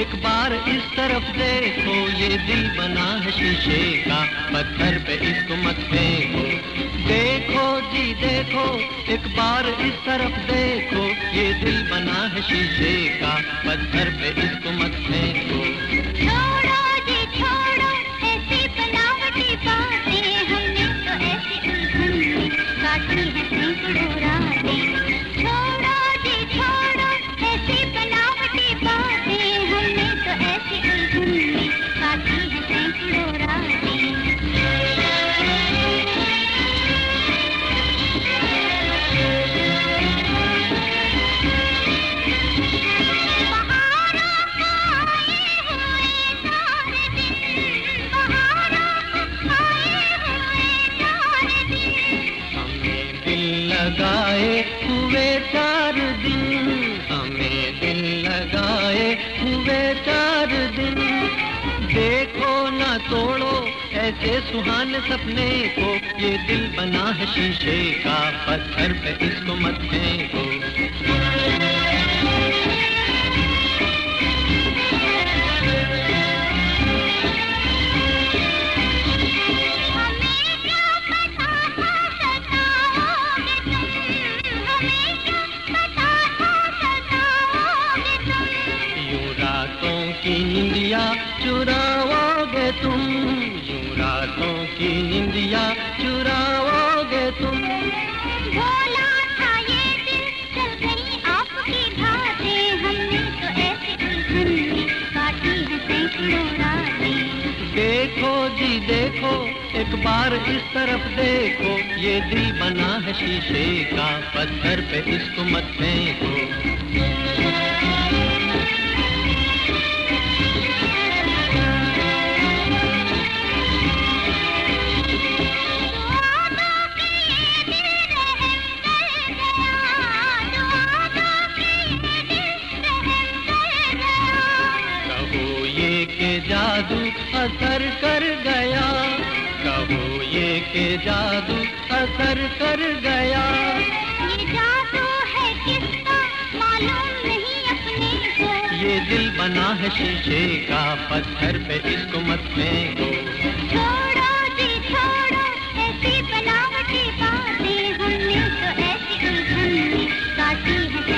एक बार इस तरफ़ देखो, ये दिल बना है शीशे का, पत्थर पे इसको मत फेंको। देखो जी, देखो, एक बार इस तरफ़ देखो, ये दिल बना है शीशे का, पत्थर पे इसको मत फेंको। लगाए, हुए चार दिन। हमें दिल लगाए, हुए चार दिन। देखो ना तोड़ो, ऐसे सुहाने सपने को। ये दिल बना है शीशे का, पत्थर पे इसको मत फेंको। रातों की निंदिया चुराओगे तुम? यूँ रातों की निंदिया चुराओगे तुम? भोला था ये दिल चल गई आपकी बातें हमने तो ऐसी उलझन काटी है सैकड़ों रातें। देखो जी देखो एक बार इस तरफ़ देखो। ये दिल बना है शीशे का पत्थर पे इसको मत फेंको। जादू असर कर गया। कहो ये के जादू असर कर गया। ये जादू है किसका? मालूम नहीं अपने को। ये दिल बना है शीशे का पत्थर पे इसको मत फेंको। बनावटी बातें। हमने तो ऐसी उलझन काटी है।